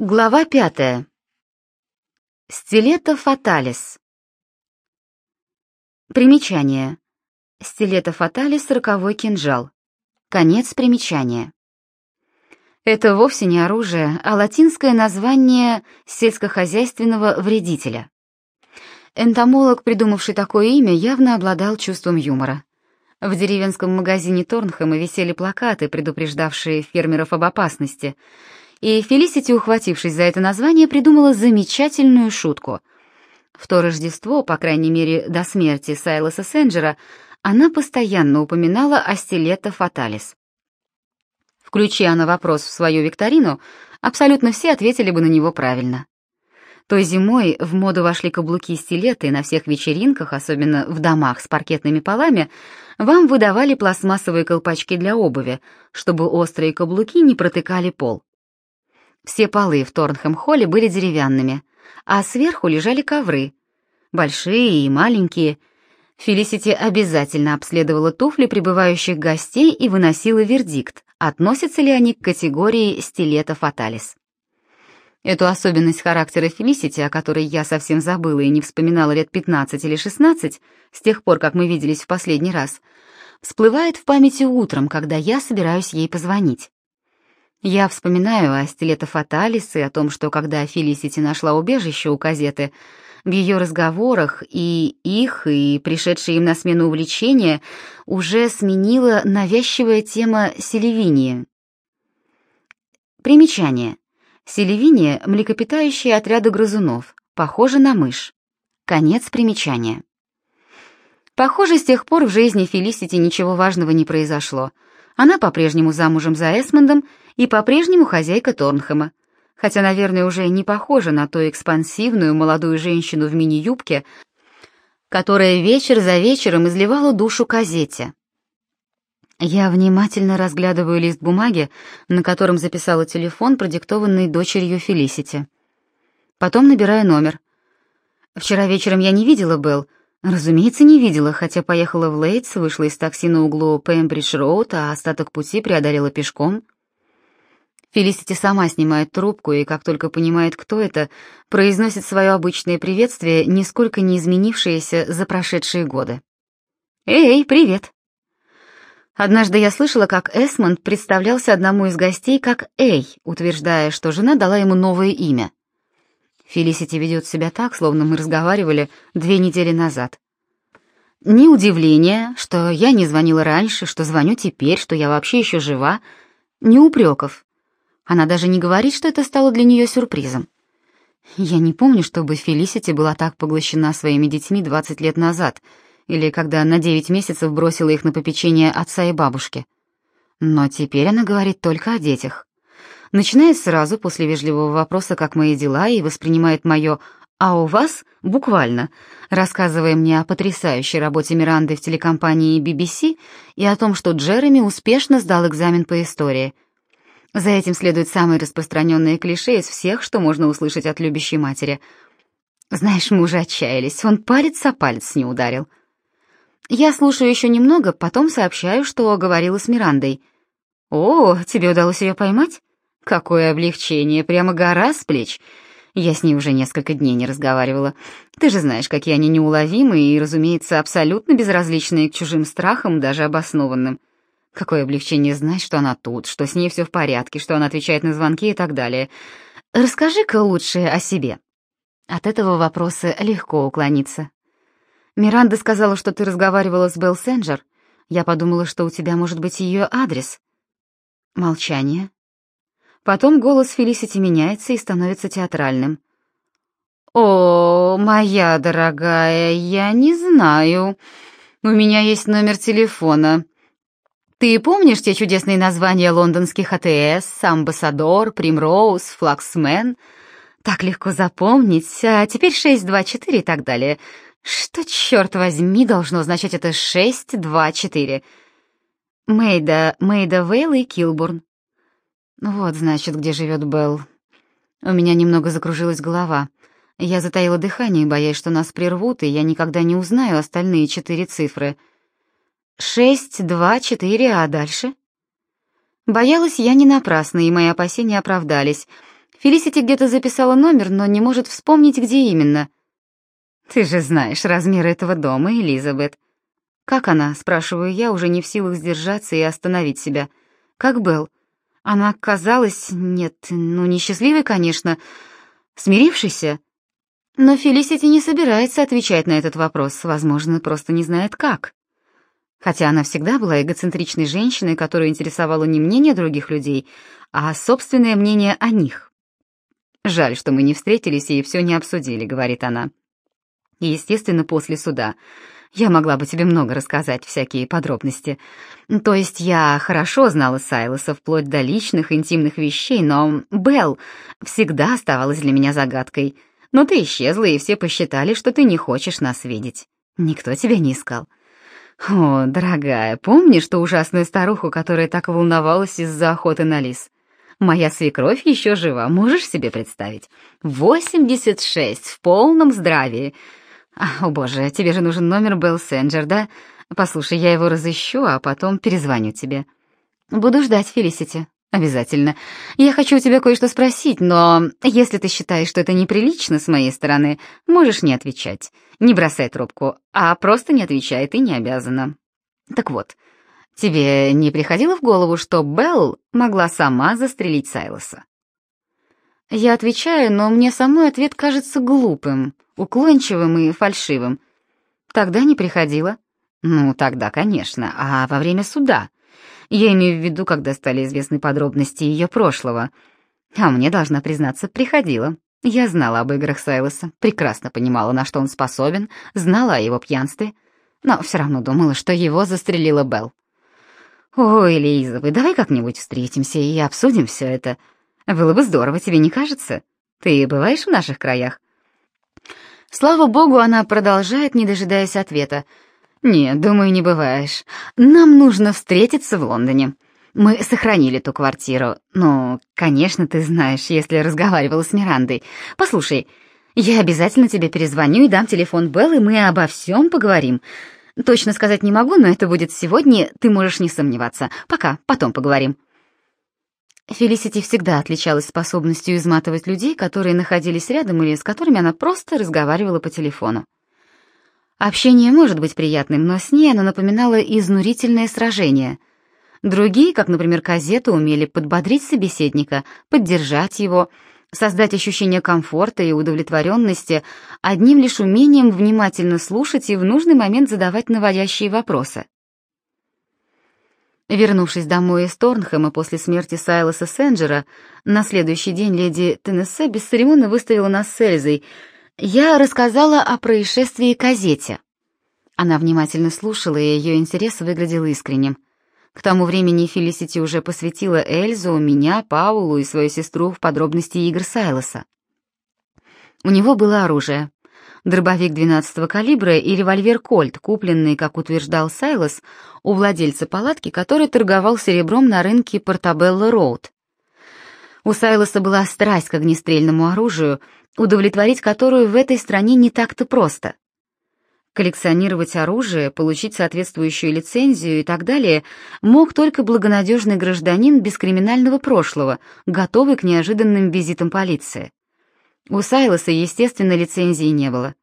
Глава пятая. Стилета фаталис. Примечание. Стилета фаталис — роковой кинжал. Конец примечания. Это вовсе не оружие, а латинское название сельскохозяйственного вредителя. Энтомолог, придумавший такое имя, явно обладал чувством юмора. В деревенском магазине Торнхэма висели плакаты, предупреждавшие фермеров об опасности — и Фелисити, ухватившись за это название, придумала замечательную шутку. В то Рождество, по крайней мере, до смерти Сайлоса Сенджера, она постоянно упоминала о стилета фаталис. Включи она вопрос в свою викторину, абсолютно все ответили бы на него правильно. Той зимой в моду вошли каблуки-стилеты, и на всех вечеринках, особенно в домах с паркетными полами, вам выдавали пластмассовые колпачки для обуви, чтобы острые каблуки не протыкали пол. Все полы в Торнхэм-холле были деревянными, а сверху лежали ковры, большие и маленькие. Фелисити обязательно обследовала туфли прибывающих гостей и выносила вердикт, относятся ли они к категории стилета фаталис. Эту особенность характера Фелисити, о которой я совсем забыла и не вспоминала лет 15 или 16, с тех пор, как мы виделись в последний раз, всплывает в памяти утром, когда я собираюсь ей позвонить. Я вспоминаю о стилето Фаталис и о том, что когда Фелисити нашла убежище у Казеты, в ее разговорах и их, и пришедшие им на смену увлечения уже сменила навязчивая тема селевиния. Примечание. Селевиния — млекопитающие отряды грызунов, похоже на мышь. Конец примечания. Похоже, с тех пор в жизни Фелисити ничего важного не произошло. Она по-прежнему замужем за Эсмондом и по-прежнему хозяйка Торнхэма, хотя, наверное, уже не похожа на ту экспансивную молодую женщину в мини-юбке, которая вечер за вечером изливала душу газете. Я внимательно разглядываю лист бумаги, на котором записала телефон, продиктованный дочерью Фелисити. Потом набираю номер. Вчера вечером я не видела Белл, разумеется, не видела, хотя поехала в Лейтс, вышла из такси на углу Пембридж-роуд, а остаток пути преодолела пешком — Фелисити сама снимает трубку и, как только понимает, кто это, произносит свое обычное приветствие, нисколько не изменившееся за прошедшие годы. «Эй, привет!» Однажды я слышала, как Эсмонд представлялся одному из гостей как Эй, утверждая, что жена дала ему новое имя. Фелисити ведет себя так, словно мы разговаривали две недели назад. Ни удивления, что я не звонила раньше, что звоню теперь, что я вообще еще жива, ни упреков. Она даже не говорит, что это стало для нее сюрпризом. Я не помню, чтобы Фелисити была так поглощена своими детьми 20 лет назад, или когда на 9 месяцев бросила их на попечение отца и бабушки. Но теперь она говорит только о детях. Начинает сразу после вежливого вопроса, как мои дела, и воспринимает мое «а у вас?» буквально, рассказывая мне о потрясающей работе Миранды в телекомпании BBC и о том, что Джереми успешно сдал экзамен по истории — за этим следует самое распространенное клише из всех, что можно услышать от любящей матери. Знаешь, мы уже отчаялись, он палец о палец не ударил. Я слушаю еще немного, потом сообщаю, что говорила с Мирандой. «О, тебе удалось ее поймать? Какое облегчение, прямо гора с плеч!» Я с ней уже несколько дней не разговаривала. Ты же знаешь, какие они неуловимые и, разумеется, абсолютно безразличные к чужим страхам, даже обоснованным. Какое облегчение знать, что она тут, что с ней все в порядке, что она отвечает на звонки и так далее. Расскажи-ка лучше о себе. От этого вопроса легко уклониться. Миранда сказала, что ты разговаривала с Белл Сенджер. Я подумала, что у тебя может быть ее адрес. Молчание. Потом голос Фелисити меняется и становится театральным. «О, моя дорогая, я не знаю. У меня есть номер телефона. Ты помнишь те чудесные названия лондонских АТС, Амбассадор, Примроуз, Флаксмен? Так легко запомнить, а теперь 624 и так далее. Что, черт возьми, должно означать это 624? Мейда, Мейда Вейл и Килбурн. Вот, значит, где живет Белл. У меня немного закружилась голова. Я затаила дыхание, боясь, что нас прервут, и я никогда не узнаю остальные четыре цифры — Шесть, два, четыре, а дальше? Боялась я не напрасно, и мои опасения оправдались. Фелисити где-то записала номер, но не может вспомнить, где именно. Ты же знаешь размеры этого дома, Элизабет. Как она, спрашиваю я, уже не в силах сдержаться и остановить себя. Как Белл? Она казалась, нет, ну несчастливой, конечно, смирившейся. Но Фелисити не собирается отвечать на этот вопрос, возможно, просто не знает как. Хотя она всегда была эгоцентричной женщиной, которую интересовало не мнение других людей, а собственное мнение о них. «Жаль, что мы не встретились и все не обсудили», — говорит она. естественно, после суда. Я могла бы тебе много рассказать, всякие подробности. То есть я хорошо знала Сайлоса вплоть до личных интимных вещей, но Белл всегда оставалась для меня загадкой. Но ты исчезла, и все посчитали, что ты не хочешь нас видеть. Никто тебя не искал. О, дорогая, помнишь ту ужасную старуху, которая так волновалась из-за охоты на лис? Моя свекровь еще жива, можешь себе представить? 86 в полном здравии. О, боже, тебе же нужен номер Белл Сенджер, да? Послушай, я его разыщу, а потом перезвоню тебе. Буду ждать, Фелисити. Обязательно. Я хочу у тебя кое-что спросить, но если ты считаешь, что это неприлично с моей стороны, можешь не отвечать. Не бросай трубку, а просто не отвечай, ты не обязана. Так вот, тебе не приходило в голову, что Белл могла сама застрелить Сайлоса? Я отвечаю, но мне самой ответ кажется глупым, уклончивым и фальшивым. Тогда не приходило. Ну, тогда, конечно, а во время суда. Я имею в виду, когда стали известны подробности ее прошлого. А мне, должна признаться, приходило. Я знала об играх Сайлоса, прекрасно понимала, на что он способен, знала о его пьянстве, но все равно думала, что его застрелила Белл. «Ой, Лиза, давай как-нибудь встретимся и обсудим все это. Было бы здорово, тебе не кажется? Ты бываешь в наших краях?» Слава богу, она продолжает, не дожидаясь ответа. «Нет, думаю, не бываешь. Нам нужно встретиться в Лондоне. Мы сохранили ту квартиру. Ну, конечно, ты знаешь, если разговаривала с Мирандой. Послушай, я обязательно тебе перезвоню и дам телефон Беллы, мы обо всем поговорим. Точно сказать не могу, но это будет сегодня, ты можешь не сомневаться. Пока, потом поговорим». Фелисити всегда отличалась способностью изматывать людей, которые находились рядом или с которыми она просто разговаривала по телефону. Общение может быть приятным, но с ней оно напоминало изнурительное сражение. Другие, как, например, Казета, умели подбодрить собеседника, поддержать его, создать ощущение комфорта и удовлетворенности одним лишь умением внимательно слушать и в нужный момент задавать наводящие вопросы. Вернувшись домой из Торнхэма после смерти Сайлоса Сенджера, на следующий день леди Теннессе бесцеремонно выставила нас с Эльзой — я рассказала о происшествии Казете. Она внимательно слушала, и ее интерес выглядел искренним. К тому времени Фелисити уже посвятила Эльзу, меня, Паулу и свою сестру в подробности игр Сайлоса. У него было оружие. Дробовик 12-го калибра и револьвер «Кольт», купленный, как утверждал Сайлос, у владельца палатки, который торговал серебром на рынке Портабелло-Роуд. У Сайлоса была страсть к огнестрельному оружию — удовлетворить которую в этой стране не так-то просто. Коллекционировать оружие, получить соответствующую лицензию и так далее мог только благонадежный гражданин без криминального прошлого, готовый к неожиданным визитам полиции. У Сайлоса, естественно, лицензии не было.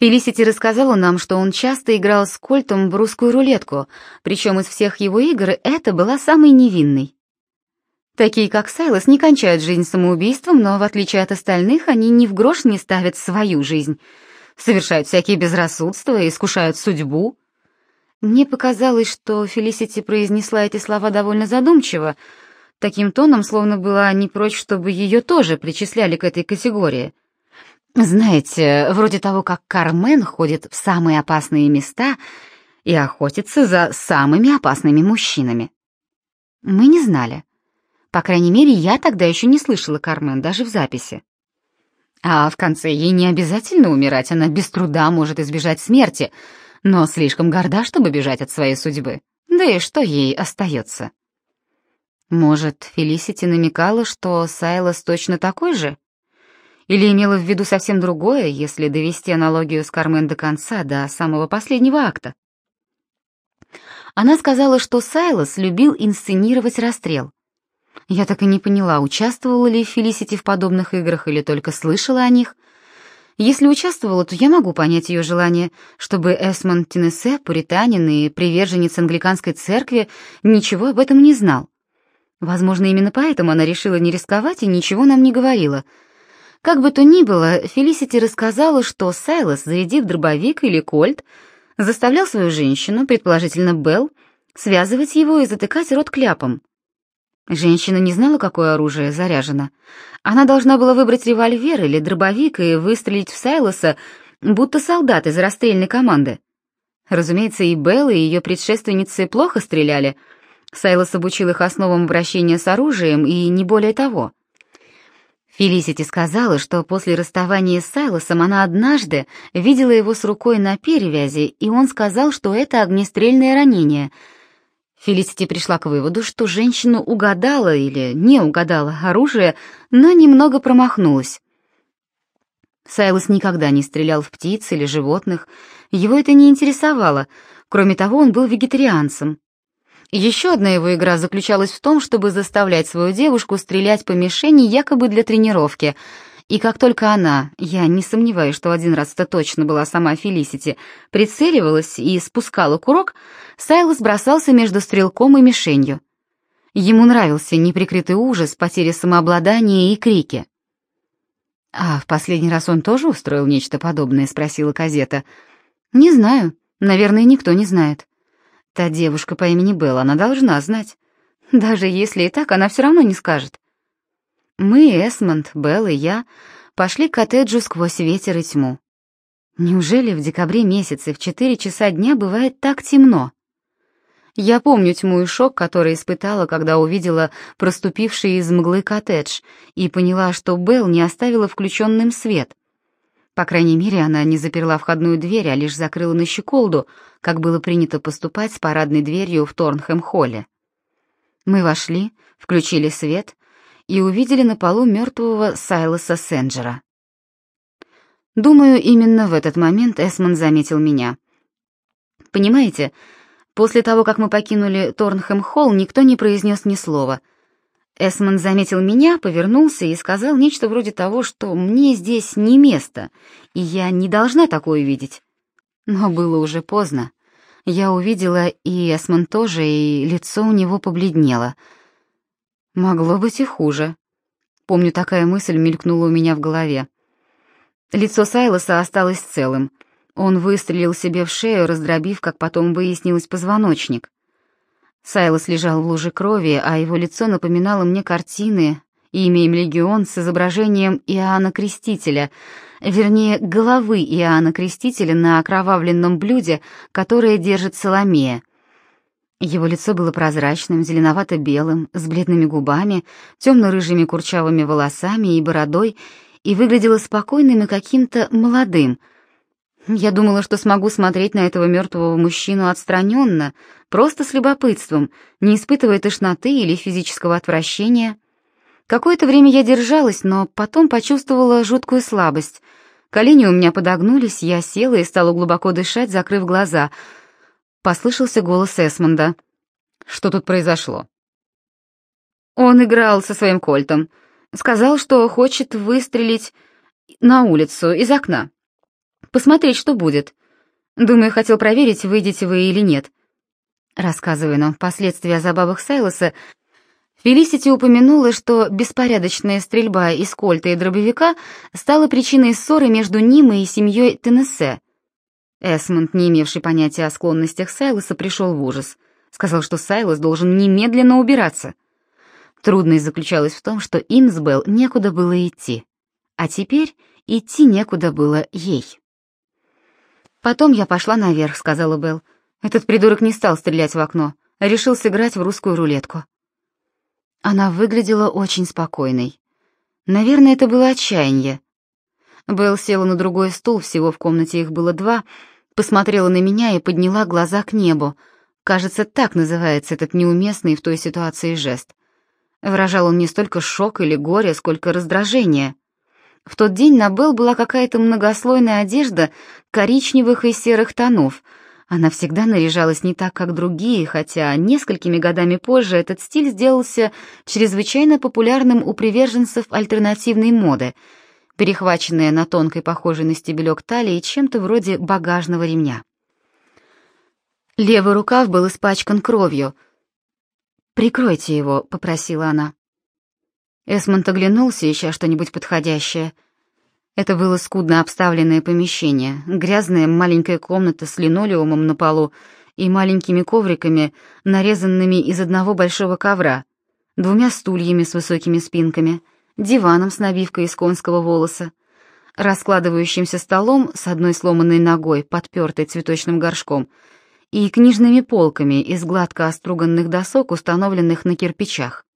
Фелисити рассказала нам, что он часто играл с Кольтом в русскую рулетку, причем из всех его игр это была самой невинной. Такие, как Сайлос, не кончают жизнь самоубийством, но, в отличие от остальных, они ни в грош не ставят свою жизнь. Совершают всякие безрассудства и искушают судьбу. Мне показалось, что Фелисити произнесла эти слова довольно задумчиво, таким тоном, словно была не прочь, чтобы ее тоже причисляли к этой категории. Знаете, вроде того, как Кармен ходит в самые опасные места и охотится за самыми опасными мужчинами. Мы не знали. По крайней мере, я тогда еще не слышала Кармен, даже в записи. А в конце ей не обязательно умирать, она без труда может избежать смерти, но слишком горда, чтобы бежать от своей судьбы. Да и что ей остается? Может, Фелисити намекала, что Сайлос точно такой же? Или имела в виду совсем другое, если довести аналогию с Кармен до конца, до самого последнего акта? Она сказала, что Сайлос любил инсценировать расстрел. Я так и не поняла, участвовала ли Фелисити в подобных играх или только слышала о них. Если участвовала, то я могу понять ее желание, чтобы Эсмонд Теннессе, пуританин и приверженец англиканской церкви, ничего об этом не знал. Возможно, именно поэтому она решила не рисковать и ничего нам не говорила. Как бы то ни было, Фелисити рассказала, что Сайлос, зарядив дробовик или кольт, заставлял свою женщину, предположительно Белл, связывать его и затыкать рот кляпом. Женщина не знала, какое оружие заряжено. Она должна была выбрать револьвер или дробовик и выстрелить в Сайлоса, будто солдат из расстрельной команды. Разумеется, и Белл, и ее предшественницы плохо стреляли. Сайлос обучил их основам обращения с оружием, и не более того. Фелисити сказала, что после расставания с Сайлосом она однажды видела его с рукой на перевязи, и он сказал, что это огнестрельное ранение — Фелисити пришла к выводу, что женщина угадала или не угадала оружие, но немного промахнулась. Сайлос никогда не стрелял в птиц или животных, его это не интересовало, кроме того, он был вегетарианцем. Еще одна его игра заключалась в том, чтобы заставлять свою девушку стрелять по мишени якобы для тренировки — и как только она, я не сомневаюсь, что один раз это точно была сама Фелисити, прицеливалась и спускала курок, Сайлос бросался между стрелком и мишенью. Ему нравился неприкрытый ужас, потеря самообладания и крики. «А в последний раз он тоже устроил нечто подобное?» — спросила Казета. «Не знаю. Наверное, никто не знает. Та девушка по имени Белла, она должна знать. Даже если и так, она все равно не скажет. Мы, Эсмонд, Белл и я, пошли к коттеджу сквозь ветер и тьму. Неужели в декабре месяце в четыре часа дня бывает так темно? Я помню тьму и шок, который испытала, когда увидела проступивший из мглы коттедж и поняла, что Белл не оставила включенным свет. По крайней мере, она не заперла входную дверь, а лишь закрыла на щеколду, как было принято поступать с парадной дверью в Торнхэм-холле. Мы вошли, включили свет и увидели на полу мертвого Сайлоса Сенджера. Думаю, именно в этот момент Эсмон заметил меня. Понимаете, после того, как мы покинули Торнхэм-холл, никто не произнес ни слова. Эсмон заметил меня, повернулся и сказал нечто вроде того, что мне здесь не место, и я не должна такое видеть. Но было уже поздно. Я увидела и Эсмон тоже, и лицо у него побледнело — Могло быть и хуже. Помню, такая мысль мелькнула у меня в голове. Лицо Сайлоса осталось целым. Он выстрелил себе в шею, раздробив, как потом выяснилось, позвоночник. Сайлос лежал в луже крови, а его лицо напоминало мне картины «Имя им легион» с изображением Иоанна Крестителя, вернее, головы Иоанна Крестителя на окровавленном блюде, которое держит Соломея. Его лицо было прозрачным, зеленовато-белым, с бледными губами, темно-рыжими курчавыми волосами и бородой, и выглядело спокойным и каким-то молодым. Я думала, что смогу смотреть на этого мертвого мужчину отстраненно, просто с любопытством, не испытывая тошноты или физического отвращения. Какое-то время я держалась, но потом почувствовала жуткую слабость. Колени у меня подогнулись, я села и стала глубоко дышать, закрыв глаза — Послышался голос Эсмонда. Что тут произошло? Он играл со своим кольтом. Сказал, что хочет выстрелить на улицу из окна. Посмотреть, что будет. Думаю, хотел проверить, выйдете вы или нет. Рассказывая нам впоследствии о забавах Сайлоса, Фелисити упомянула, что беспорядочная стрельба из кольта и дробовика стала причиной ссоры между ним и семьей Теннессе. Эсмонд, не имевший понятия о склонностях Сайлоса, пришел в ужас. Сказал, что Сайлос должен немедленно убираться. Трудность заключалась в том, что им с Белл некуда было идти. А теперь идти некуда было ей. «Потом я пошла наверх», — сказала Белл. «Этот придурок не стал стрелять в окно, а решил сыграть в русскую рулетку». Она выглядела очень спокойной. Наверное, это было отчаяние. Белл села на другой стул, всего в комнате их было два, посмотрела на меня и подняла глаза к небу. Кажется, так называется этот неуместный в той ситуации жест. Выражал он не столько шок или горе, сколько раздражение. В тот день на Белл была какая-то многослойная одежда коричневых и серых тонов, Она всегда наряжалась не так, как другие, хотя несколькими годами позже этот стиль сделался чрезвычайно популярным у приверженцев альтернативной моды, перехваченная на тонкой, похожей на стебелек талии, чем-то вроде багажного ремня. Левый рукав был испачкан кровью. «Прикройте его», — попросила она. Эсмонд оглянулся, ища что-нибудь подходящее — это было скудно обставленное помещение, грязная маленькая комната с линолеумом на полу и маленькими ковриками, нарезанными из одного большого ковра, двумя стульями с высокими спинками, диваном с набивкой из конского волоса, раскладывающимся столом с одной сломанной ногой, подпертой цветочным горшком, и книжными полками из гладко оструганных досок, установленных на кирпичах.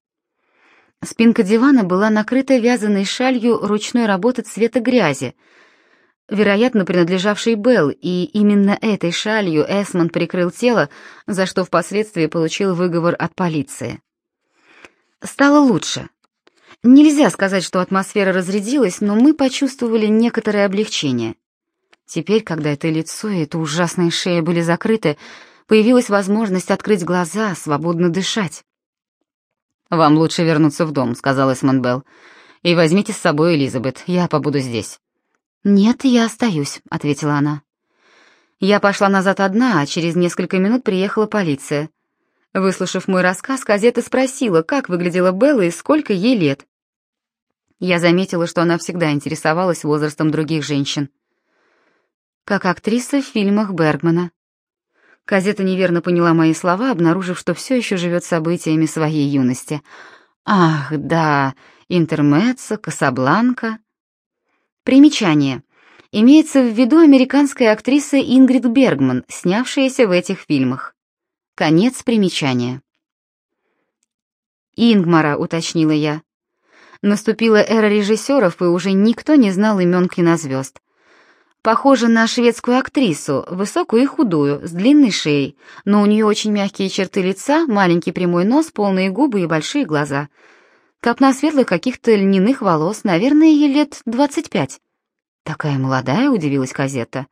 Спинка дивана была накрыта вязаной шалью ручной работы цвета грязи, вероятно, принадлежавшей Белл, и именно этой шалью Эсмонд прикрыл тело, за что впоследствии получил выговор от полиции. Стало лучше. Нельзя сказать, что атмосфера разрядилась, но мы почувствовали некоторое облегчение. Теперь, когда это лицо и эта ужасная шея были закрыты, появилась возможность открыть глаза, свободно дышать. «Вам лучше вернуться в дом», — сказал Эсмонбелл. «И возьмите с собой Элизабет, я побуду здесь». «Нет, я остаюсь», — ответила она. Я пошла назад одна, а через несколько минут приехала полиция. Выслушав мой рассказ, газета спросила, как выглядела Белла и сколько ей лет. Я заметила, что она всегда интересовалась возрастом других женщин. Как актриса в фильмах Бергмана. Казета неверно поняла мои слова, обнаружив, что все еще живет событиями своей юности. Ах, да, Интермеццо, Касабланка. Примечание. Имеется в виду американская актриса Ингрид Бергман, снявшаяся в этих фильмах. Конец примечания. «Ингмара», — уточнила я. Наступила эра режиссеров, и уже никто не знал имен кинозвезд. Похожа на шведскую актрису, высокую и худую, с длинной шеей, но у нее очень мягкие черты лица, маленький прямой нос, полные губы и большие глаза. Копна светлых каких-то льняных волос, наверное, ей лет двадцать пять. «Такая молодая», — удивилась Казетта.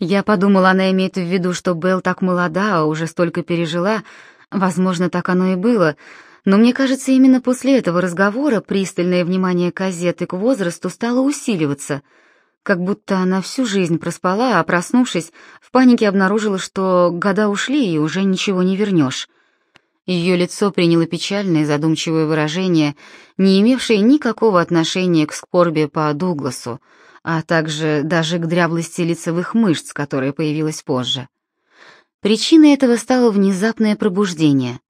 Я подумала, она имеет в виду, что Белл так молода, а уже столько пережила. Возможно, так оно и было. Но мне кажется, именно после этого разговора пристальное внимание Казетты к возрасту стало усиливаться — как будто она всю жизнь проспала, а проснувшись, в панике обнаружила, что года ушли и уже ничего не вернешь. Ее лицо приняло печальное задумчивое выражение, не имевшее никакого отношения к скорби по Дугласу, а также даже к дряблости лицевых мышц, которая появилась позже. Причиной этого стало внезапное пробуждение.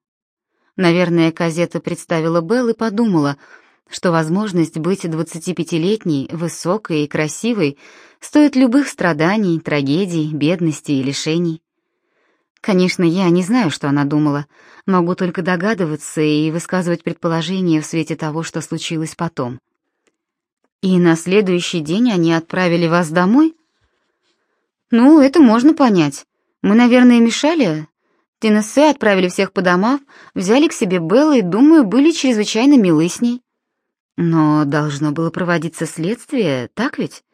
Наверное, Казета представила Белл и подумала — что возможность быть 25-летней, высокой и красивой стоит любых страданий, трагедий, бедности и лишений. Конечно, я не знаю, что она думала, могу только догадываться и высказывать предположения в свете того, что случилось потом. И на следующий день они отправили вас домой? Ну, это можно понять. Мы, наверное, мешали. Теннессе отправили всех по домам, взяли к себе Белла и, думаю, были чрезвычайно милы с ней. Но должно было проводиться следствие, так ведь?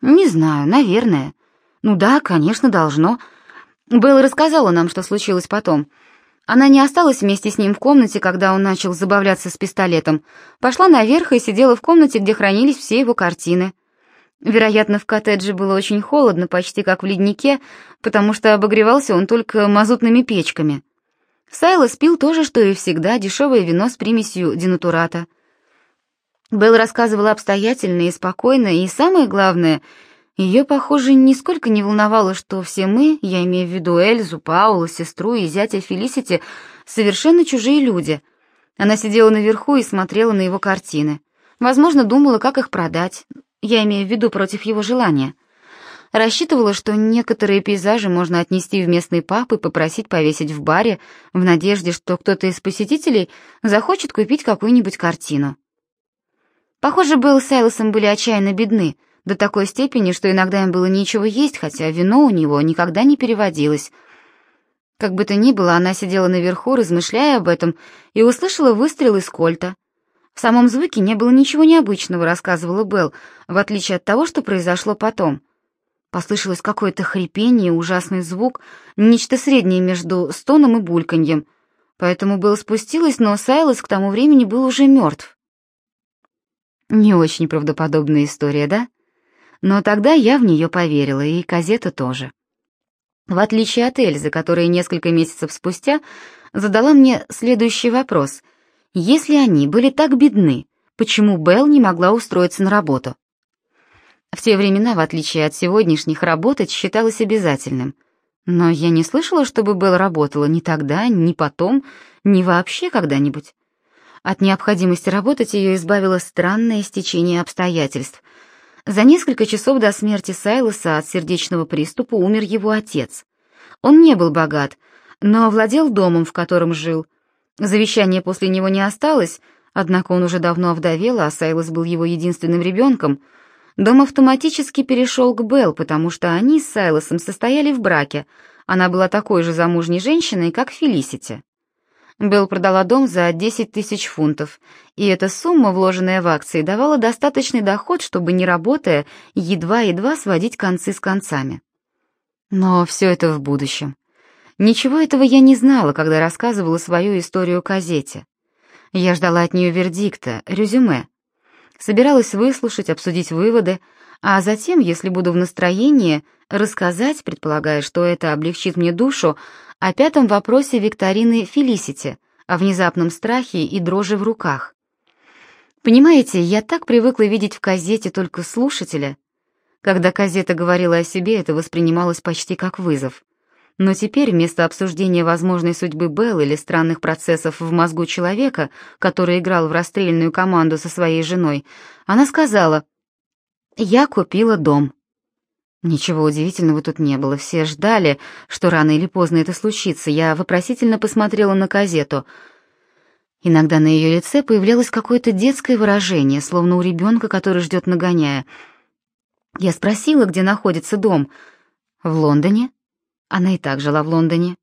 Не знаю, наверное. Ну да, конечно, должно. Белла рассказала нам, что случилось потом. Она не осталась вместе с ним в комнате, когда он начал забавляться с пистолетом. Пошла наверх и сидела в комнате, где хранились все его картины. Вероятно, в коттедже было очень холодно, почти как в леднике, потому что обогревался он только мазутными печками. Сайлос пил то же, что и всегда, дешевое вино с примесью денатурата — Белл рассказывала обстоятельно и спокойно, и самое главное, ее, похоже, нисколько не волновало, что все мы, я имею в виду Эльзу, Паула, сестру и зятя Фелисити, совершенно чужие люди. Она сидела наверху и смотрела на его картины. Возможно, думала, как их продать, я имею в виду против его желания. Рассчитывала, что некоторые пейзажи можно отнести в местный паб и попросить повесить в баре, в надежде, что кто-то из посетителей захочет купить какую-нибудь картину. Похоже, Белл с Сайлосом были отчаянно бедны, до такой степени, что иногда им было нечего есть, хотя вино у него никогда не переводилось. Как бы то ни было, она сидела наверху, размышляя об этом, и услышала выстрел из кольта. В самом звуке не было ничего необычного, рассказывала Белл, в отличие от того, что произошло потом. Послышалось какое-то хрипение, ужасный звук, нечто среднее между стоном и бульканьем. Поэтому Белл спустилась, но Сайлос к тому времени был уже мертв. Не очень правдоподобная история, да? Но тогда я в нее поверила, и Казета тоже. В отличие от Эльзы, которая несколько месяцев спустя задала мне следующий вопрос. Если они были так бедны, почему Белл не могла устроиться на работу? В те времена, в отличие от сегодняшних, работать считалось обязательным. Но я не слышала, чтобы Белл работала ни тогда, ни потом, ни вообще когда-нибудь. От необходимости работать ее избавило странное стечение обстоятельств. За несколько часов до смерти Сайлоса от сердечного приступа умер его отец. Он не был богат, но владел домом, в котором жил. Завещания после него не осталось, однако он уже давно овдовел, а Сайлос был его единственным ребенком — Дом автоматически перешел к Белл, потому что они с Сайлосом состояли в браке. Она была такой же замужней женщиной, как Фелисити. Белл продала дом за 10 тысяч фунтов, и эта сумма, вложенная в акции, давала достаточный доход, чтобы, не работая, едва-едва сводить концы с концами. Но все это в будущем. Ничего этого я не знала, когда рассказывала свою историю газете. Я ждала от нее вердикта, резюме, Собиралась выслушать, обсудить выводы, а затем, если буду в настроении, рассказать, предполагая, что это облегчит мне душу, о пятом вопросе викторины Фелисити, о внезапном страхе и дрожи в руках. Понимаете, я так привыкла видеть в газете только слушателя. Когда газета говорила о себе, это воспринималось почти как вызов. Но теперь вместо обсуждения возможной судьбы Белл или странных процессов в мозгу человека, который играл в расстрельную команду со своей женой, она сказала «Я купила дом». Ничего удивительного тут не было, все ждали, что рано или поздно это случится. Я вопросительно посмотрела на газету. Иногда на ее лице появлялось какое-то детское выражение, словно у ребенка, который ждет нагоняя. Я спросила, где находится дом. «В Лондоне?» Она и так жила в Лондоне.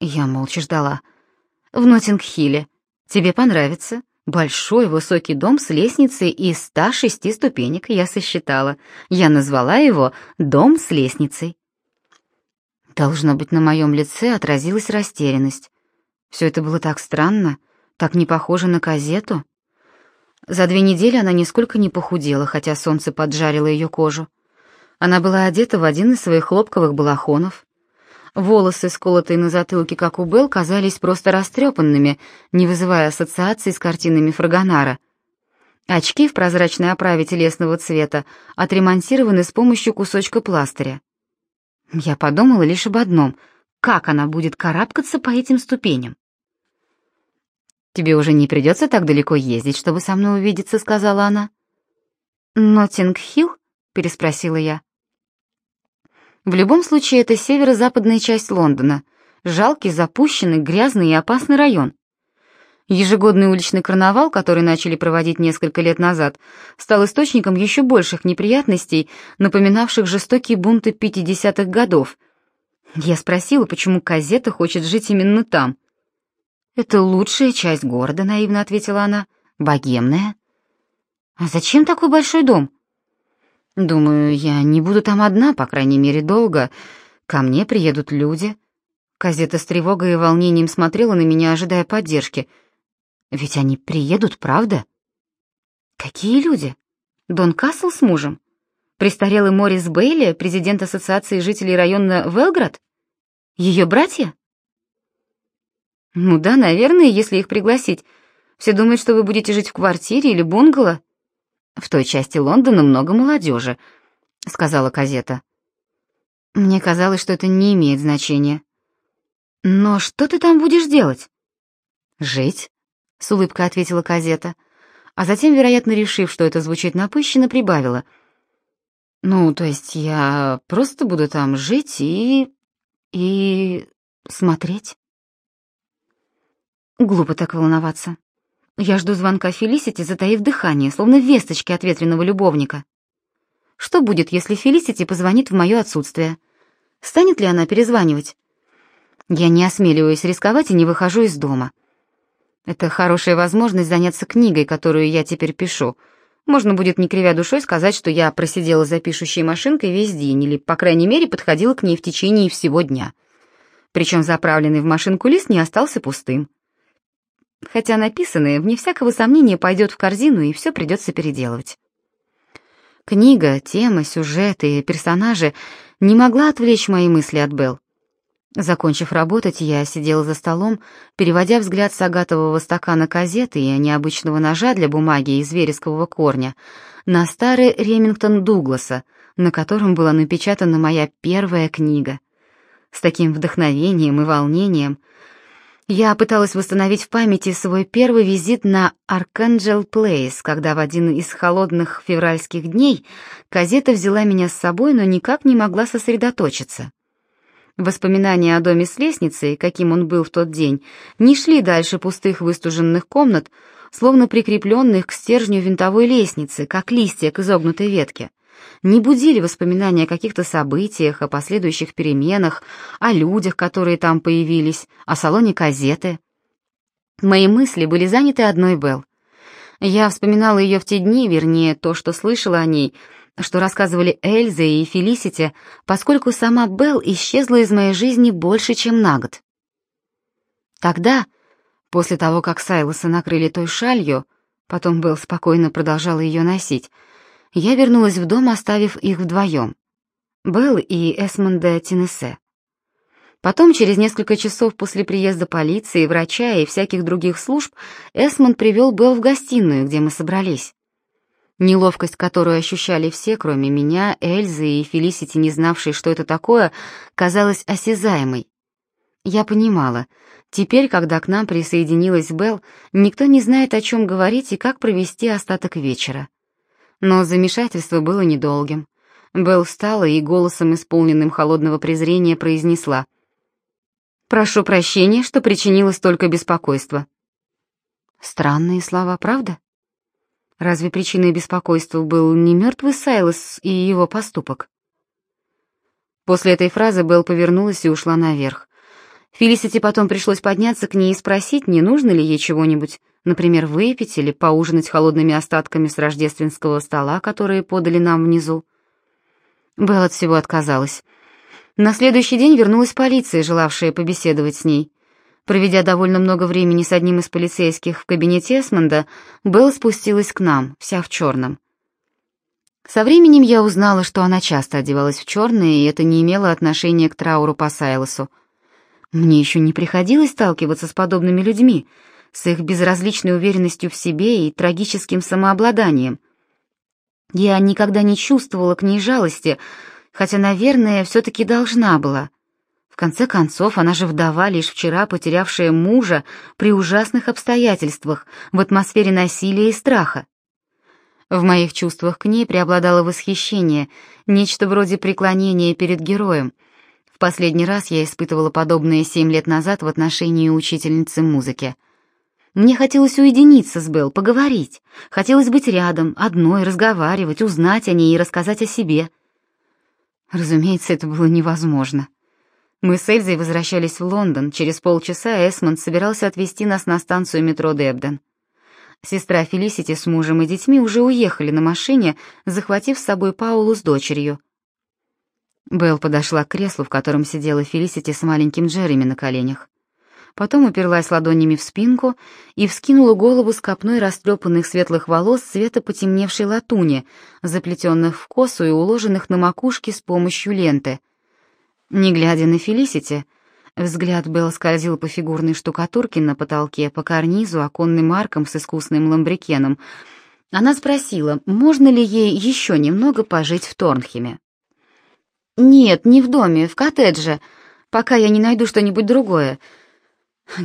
Я молча ждала. В Ноттинг-Хилле. Тебе понравится. Большой высокий дом с лестницей из 106 ступенек, я сосчитала. Я назвала его «Дом с лестницей». Должно быть, на моем лице отразилась растерянность. Все это было так странно, так не похоже на газету. За две недели она нисколько не похудела, хотя солнце поджарило ее кожу. Она была одета в один из своих хлопковых балахонов. Волосы, сколотые на затылке, как у Белл, казались просто растрепанными, не вызывая ассоциаций с картинами Фрагонара. Очки в прозрачной оправе телесного цвета отремонтированы с помощью кусочка пластыря. Я подумала лишь об одном — как она будет карабкаться по этим ступеням. «Тебе уже не придется так далеко ездить, чтобы со мной увидеться», — сказала она. «Ноттинг-Хилл?» — переспросила я. В любом случае, это северо-западная часть Лондона, жалкий, запущенный, грязный и опасный район. Ежегодный уличный карнавал, который начали проводить несколько лет назад, стал источником еще больших неприятностей, напоминавших жестокие бунты 50-х годов. Я спросила, почему Казета хочет жить именно там. «Это лучшая часть города», — наивно ответила она. «Богемная». «А зачем такой большой дом?» Думаю, я не буду там одна, по крайней мере, долго. Ко мне приедут люди. Казета с тревогой и волнением смотрела на меня, ожидая поддержки. Ведь они приедут, правда? Какие люди? Дон Касл с мужем? Престарелый Морис Бейли, президент Ассоциации жителей района Велград? Ее братья? Ну да, наверное, если их пригласить. Все думают, что вы будете жить в квартире или бунгало. В той части Лондона много молодежи», — сказала Казета. Мне казалось, что это не имеет значения. Но что ты там будешь делать? Жить, с улыбкой ответила Казета, а затем, вероятно, решив, что это звучит напыщенно, прибавила: Ну, то есть я просто буду там жить и и смотреть. Глупо так волноваться. Я жду звонка Фелисити, затаив дыхание, словно весточки от ветреного любовника. Что будет, если Фелисити позвонит в мое отсутствие? Станет ли она перезванивать? Я не осмеливаюсь рисковать и не выхожу из дома. Это хорошая возможность заняться книгой, которую я теперь пишу. Можно будет, не кривя душой, сказать, что я просидела за пишущей машинкой весь день, или, по крайней мере, подходила к ней в течение всего дня. Причем заправленный в машинку лист не остался пустым. Хотя написанное, вне всякого сомнения, пойдет в корзину, и все придется переделывать. Книга, тема, сюжеты, персонажи не могла отвлечь мои мысли от Белл. Закончив работать, я сидела за столом, переводя взгляд с агатового стакана газеты и необычного ножа для бумаги из верескового корня на старый Ремингтон Дугласа, на котором была напечатана моя первая книга. С таким вдохновением и волнением — я пыталась восстановить в памяти свой первый визит на Арканджел Плейс, когда в один из холодных февральских дней газета взяла меня с собой, но никак не могла сосредоточиться. Воспоминания о доме с лестницей, каким он был в тот день, не шли дальше пустых выстуженных комнат, словно прикрепленных к стержню винтовой лестницы, как листья к изогнутой ветке не будили воспоминания о каких-то событиях, о последующих переменах, о людях, которые там появились, о салоне газеты. Мои мысли были заняты одной Белл. Я вспоминала ее в те дни, вернее, то, что слышала о ней, что рассказывали Эльза и Фелисити, поскольку сама Белл исчезла из моей жизни больше, чем на год. Тогда, после того, как Сайлоса накрыли той шалью, потом Белл спокойно продолжала ее носить, я вернулась в дом, оставив их вдвоем. Белл и Эсмонда Тинесе. Потом, через несколько часов после приезда полиции, врача и всяких других служб, Эсмонд привел Белл в гостиную, где мы собрались. Неловкость, которую ощущали все, кроме меня, Эльзы и Фелисити, не знавшей, что это такое, казалась осязаемой. Я понимала, теперь, когда к нам присоединилась Белл, никто не знает, о чем говорить и как провести остаток вечера. Но замешательство было недолгим. Белл встала и голосом, исполненным холодного презрения, произнесла. «Прошу прощения, что причинила столько беспокойства». Странные слова, правда? Разве причиной беспокойства был не мертвый Сайлос и его поступок? После этой фразы Белл повернулась и ушла наверх. Фелисити потом пришлось подняться к ней и спросить, не нужно ли ей чего-нибудь, например, выпить или поужинать холодными остатками с рождественского стола, которые подали нам внизу. Белл от всего отказалась. На следующий день вернулась полиция, желавшая побеседовать с ней. Проведя довольно много времени с одним из полицейских в кабинете Эсмонда, Белл спустилась к нам, вся в черном. Со временем я узнала, что она часто одевалась в черное, и это не имело отношения к трауру по Сайлосу. Мне еще не приходилось сталкиваться с подобными людьми — с их безразличной уверенностью в себе и трагическим самообладанием. Я никогда не чувствовала к ней жалости, хотя, наверное, все-таки должна была. В конце концов, она же вдова, лишь вчера потерявшая мужа при ужасных обстоятельствах, в атмосфере насилия и страха. В моих чувствах к ней преобладало восхищение, нечто вроде преклонения перед героем. В последний раз я испытывала подобное семь лет назад в отношении учительницы музыки — мне хотелось уединиться с Белл, поговорить. Хотелось быть рядом, одной, разговаривать, узнать о ней и рассказать о себе. Разумеется, это было невозможно. Мы с Эльзой возвращались в Лондон. Через полчаса Эсмонд собирался отвезти нас на станцию метро Дебден. Сестра Фелисити с мужем и детьми уже уехали на машине, захватив с собой Паулу с дочерью. Белл подошла к креслу, в котором сидела Фелисити с маленьким Джереми на коленях потом уперлась ладонями в спинку и вскинула голову с копной растрепанных светлых волос цвета потемневшей латуни, заплетенных в косу и уложенных на макушке с помощью ленты. Не глядя на Фелисити, взгляд Белл скользил по фигурной штукатурке на потолке, по карнизу, оконным аркам с искусным ламбрикеном. Она спросила, можно ли ей еще немного пожить в Торнхеме. «Нет, не в доме, в коттедже, пока я не найду что-нибудь другое»,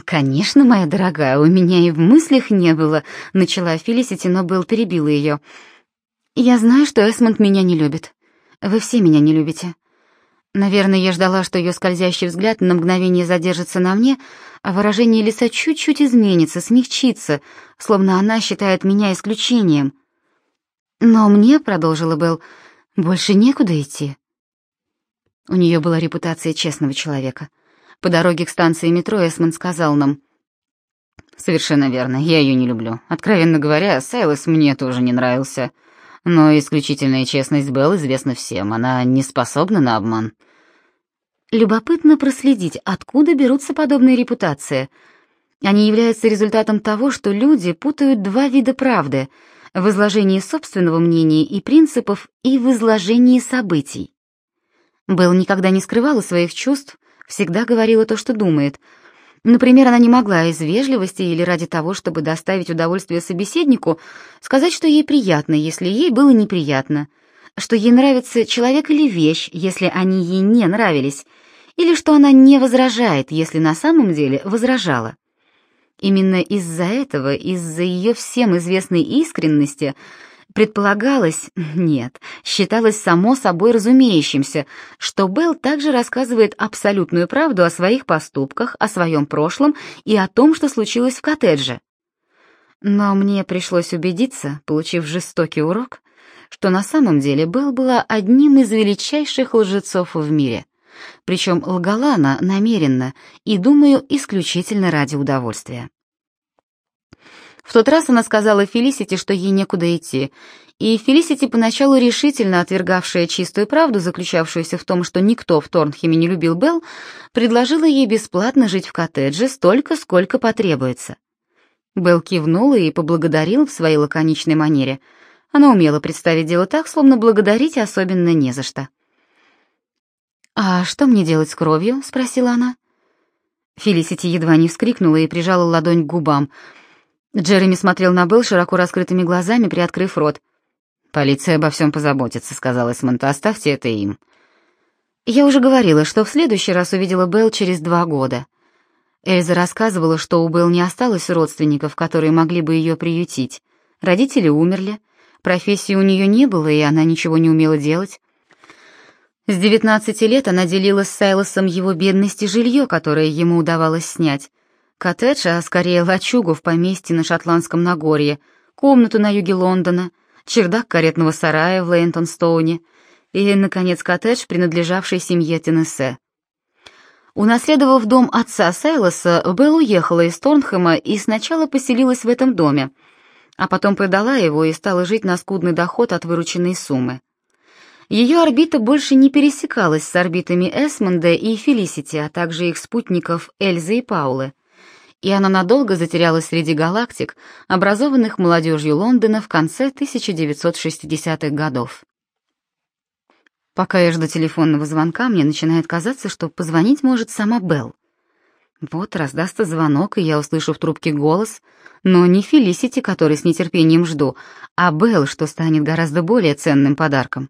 «Конечно, моя дорогая, у меня и в мыслях не было», — начала Фелисити, но Белл перебила ее. «Я знаю, что Эсмонд меня не любит. Вы все меня не любите. Наверное, я ждала, что ее скользящий взгляд на мгновение задержится на мне, а выражение лица чуть-чуть изменится, смягчится, словно она считает меня исключением. Но мне, — продолжила Белл, — больше некуда идти». У нее была репутация честного человека — по дороге к станции метро Эсмон сказал нам, Совершенно верно, я ее не люблю. Откровенно говоря, Сайлос мне тоже не нравился. Но исключительная честность Белл известна всем, она не способна на обман. Любопытно проследить, откуда берутся подобные репутации. Они являются результатом того, что люди путают два вида правды — в изложении собственного мнения и принципов и в изложении событий. Белл никогда не скрывала своих чувств, всегда говорила то, что думает. Например, она не могла из вежливости или ради того, чтобы доставить удовольствие собеседнику, сказать, что ей приятно, если ей было неприятно, что ей нравится человек или вещь, если они ей не нравились, или что она не возражает, если на самом деле возражала. Именно из-за этого, из-за ее всем известной искренности, предполагалось, нет, считалось само собой разумеющимся, что Белл также рассказывает абсолютную правду о своих поступках, о своем прошлом и о том, что случилось в коттедже. Но мне пришлось убедиться, получив жестокий урок, что на самом деле Белл была одним из величайших лжецов в мире — причем лгала она намеренно и, думаю, исключительно ради удовольствия. В тот раз она сказала Фелисити, что ей некуда идти, и Фелисити, поначалу решительно отвергавшая чистую правду, заключавшуюся в том, что никто в Торнхеме не любил Белл, предложила ей бесплатно жить в коттедже столько, сколько потребуется. Белл кивнула и поблагодарила в своей лаконичной манере. Она умела представить дело так, словно благодарить особенно не за что. «А что мне делать с кровью?» — спросила она. Фелисити едва не вскрикнула и прижала ладонь к губам. Джереми смотрел на Белл широко раскрытыми глазами, приоткрыв рот. «Полиция обо всем позаботится», — сказал Эсмонт, — «оставьте это им». Я уже говорила, что в следующий раз увидела Белл через два года. Эльза рассказывала, что у Белл не осталось родственников, которые могли бы ее приютить. Родители умерли, профессии у нее не было, и она ничего не умела делать. С 19 лет она делила с Сайлосом его бедность и жилье, которое ему удавалось снять. Коттедж, а скорее лачугу в поместье на Шотландском Нагорье, комнату на юге Лондона, чердак каретного сарая в Лейнтонстоуне и, наконец, коттедж, принадлежавший семье Теннессе. Унаследовав дом отца Сайлоса, Белл уехала из Торнхэма и сначала поселилась в этом доме, а потом продала его и стала жить на скудный доход от вырученной суммы. Ее орбита больше не пересекалась с орбитами Эсмонда и Фелисити, а также их спутников Эльзы и Паулы, и она надолго затерялась среди галактик, образованных молодежью Лондона в конце 1960-х годов. Пока я жду телефонного звонка, мне начинает казаться, что позвонить может сама Белл. Вот раздастся звонок, и я услышу в трубке голос, но не Фелисити, который с нетерпением жду, а Белл, что станет гораздо более ценным подарком.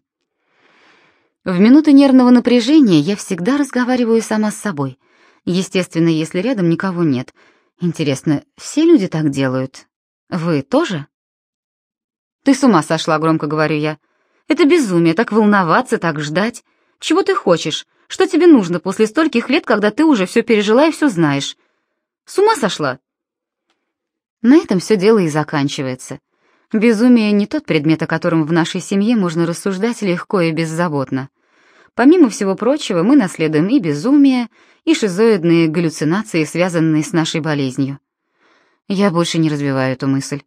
В минуты нервного напряжения я всегда разговариваю сама с собой. Естественно, если рядом никого нет. Интересно, все люди так делают? Вы тоже? Ты с ума сошла, громко говорю я. Это безумие, так волноваться, так ждать. Чего ты хочешь? Что тебе нужно после стольких лет, когда ты уже все пережила и все знаешь? С ума сошла? На этом все дело и заканчивается. Безумие не тот предмет, о котором в нашей семье можно рассуждать легко и беззаботно. Помимо всего прочего, мы наследуем и безумие, и шизоидные галлюцинации, связанные с нашей болезнью. Я больше не развиваю эту мысль.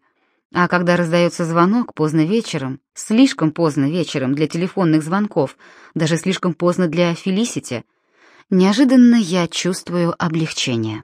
А когда раздается звонок поздно вечером, слишком поздно вечером для телефонных звонков, даже слишком поздно для Фелисити, неожиданно я чувствую облегчение.